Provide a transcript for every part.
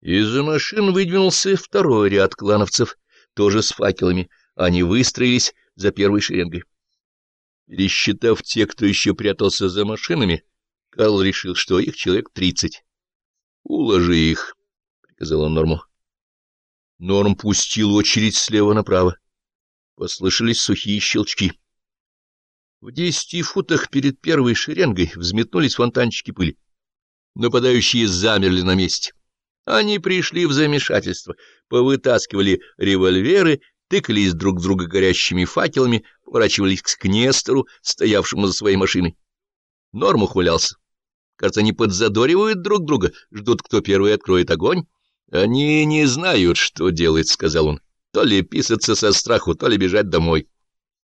Из-за машин выдвинулся второй ряд клановцев, тоже с факелами. Они выстроились за первой шеренгой. Пересчитав те, кто еще прятался за машинами, Карл решил, что их человек тридцать. — Уложи их, — приказал он Норму. Норм пустил очередь слева направо. Послышались сухие щелчки. В десяти футах перед первой шеренгой взметнулись фонтанчики пыли. Нападающие замерли на месте. Они пришли в замешательство, повытаскивали револьверы, тыкались друг в друга горящими факелами, поворачивались к Нестору, стоявшему за своей машиной. Норм ухвалялся. Кажется, они подзадоривают друг друга, ждут, кто первый откроет огонь. — Они не знают, что делать, — сказал он. — То ли писаться со страху, то ли бежать домой.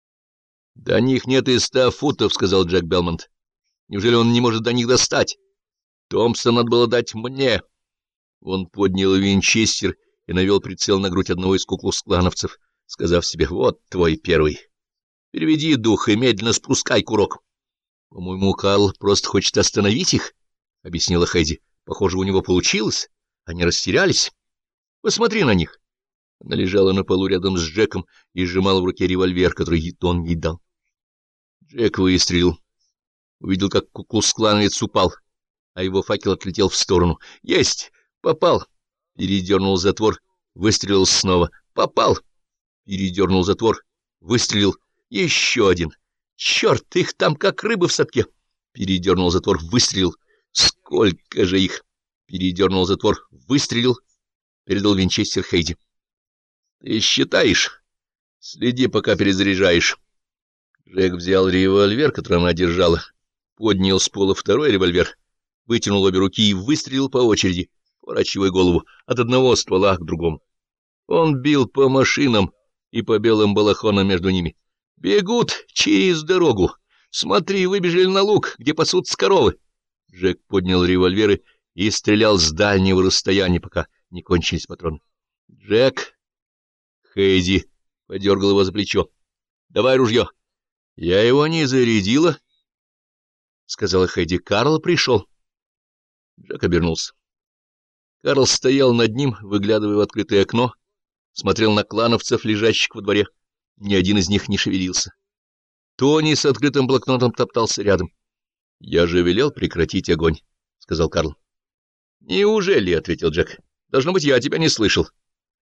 — До них нет и ста футов, — сказал Джек Белмонт. — Неужели он не может до них достать? Томпсон надо было дать мне. Он поднял винчестер и навел прицел на грудь одного из куклус-клановцев, сказав себе, вот твой первый. Переведи дух и медленно спускай курок. — По-моему, Карл просто хочет остановить их, — объяснила Хэдди. — Похоже, у него получилось. Они растерялись. Посмотри на них. Она лежала на полу рядом с Джеком и сжимала в руке револьвер, который он ей дал. Джек выстрелил. Увидел, как куклус-клановец упал а его факел отлетел в сторону. «Есть! Попал!» Передернул затвор, выстрелил снова. «Попал!» Передернул затвор, выстрелил. «Еще один! Черт, их там как рыбы в садке!» Передернул затвор, выстрелил. «Сколько же их!» Передернул затвор, выстрелил. Передал винчестер Хейди. «Ты считаешь? Следи, пока перезаряжаешь». Джек взял револьвер, который она держала, поднял с пола второй револьвер вытянул обе руки и выстрелил по очереди, поворачивая голову от одного ствола к другому. Он бил по машинам и по белым балахонам между ними. «Бегут через дорогу! Смотри, выбежали на луг, где пасутся коровы!» Джек поднял револьверы и стрелял с дальнего расстояния, пока не кончились патроны. «Джек!» Хейзи подергал его за плечо. «Давай ружье!» «Я его не зарядила», — сказала Хэдди. «Карл пришел». Джек обернулся. Карл стоял над ним, выглядывая в открытое окно, смотрел на клановцев, лежащих во дворе. Ни один из них не шевелился. Тони с открытым блокнотом топтался рядом. — Я же велел прекратить огонь, — сказал Карл. — Неужели? — ответил Джек. — Должно быть, я тебя не слышал.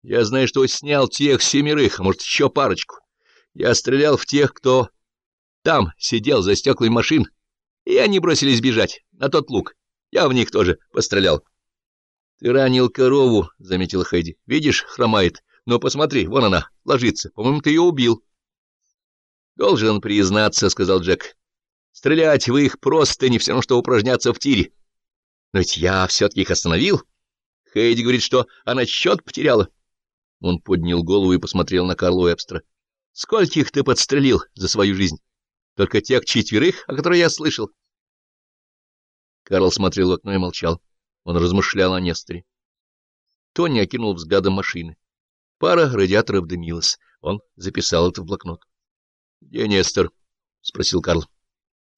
Я знаю, что снял тех семерых, а может, еще парочку. Я стрелял в тех, кто там сидел за стеклами машин, и они бросились бежать на тот луг. Я в них тоже пострелял. — Ты ранил корову, — заметила Хэйди. — Видишь, хромает. Но посмотри, вон она, ложится. По-моему, ты ее убил. — Должен признаться, — сказал Джек. — Стрелять в их просто не все равно, что упражняться в тире. Но ведь я все-таки их остановил. Хэйди говорит, что она счет потеряла. Он поднял голову и посмотрел на Карла Уэбстера. — Скольких ты подстрелил за свою жизнь? Только тех четверых, о которых я слышал. Карл смотрел в окно и молчал. Он размышлял о Несторе. Тони окинул взглядом машины. Пара радиаторов дымилась. Он записал это в блокнот. — Где Нестор? — спросил Карл.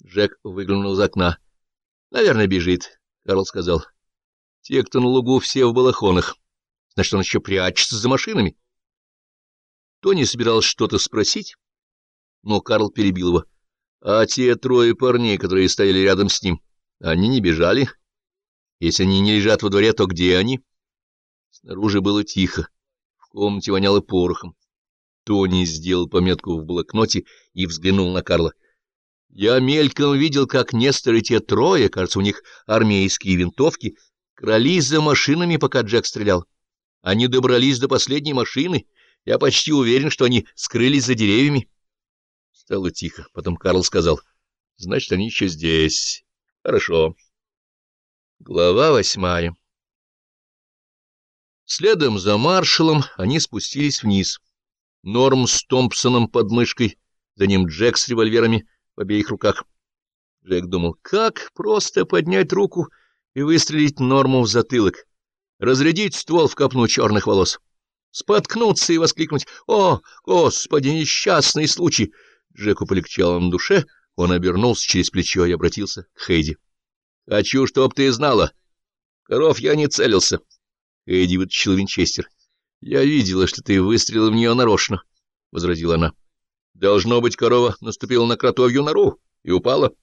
Джек выглянул из окна. — Наверное, бежит, — Карл сказал. — Те, кто на лугу, все в балахонах. Значит, он еще прячется за машинами. Тони собирался что-то спросить, но Карл перебил его. — А те трое парней, которые стояли рядом с ним, они не бежали. Если они не лежат во дворе, то где они? Снаружи было тихо. В комнате воняло порохом. Тони сделал пометку в блокноте и взглянул на Карла. Я мельком видел, как Нестор и те трое, кажется, у них армейские винтовки, крались за машинами, пока Джек стрелял. Они добрались до последней машины. Я почти уверен, что они скрылись за деревьями. Стало тихо. Потом Карл сказал, — Значит, они еще здесь. Хорошо. Глава восьмая. Следом за маршалом они спустились вниз. Норм с Томпсоном под мышкой, за ним Джек с револьверами в обеих руках. Джек думал, как просто поднять руку и выстрелить Норму в затылок, разрядить ствол в копну черных волос, споткнуться и воскликнуть «О, Господи, несчастный случай!» Джеку полегчало на душе — он обернулся через плечо и обратился к Хейди. — Хочу, чтоб ты знала. Коров я не целился. Эдди вытащил винчестер. — Я видела, что ты выстрелил в нее нарочно, — возразила она. — Должно быть, корова наступила на кротовью нору и упала.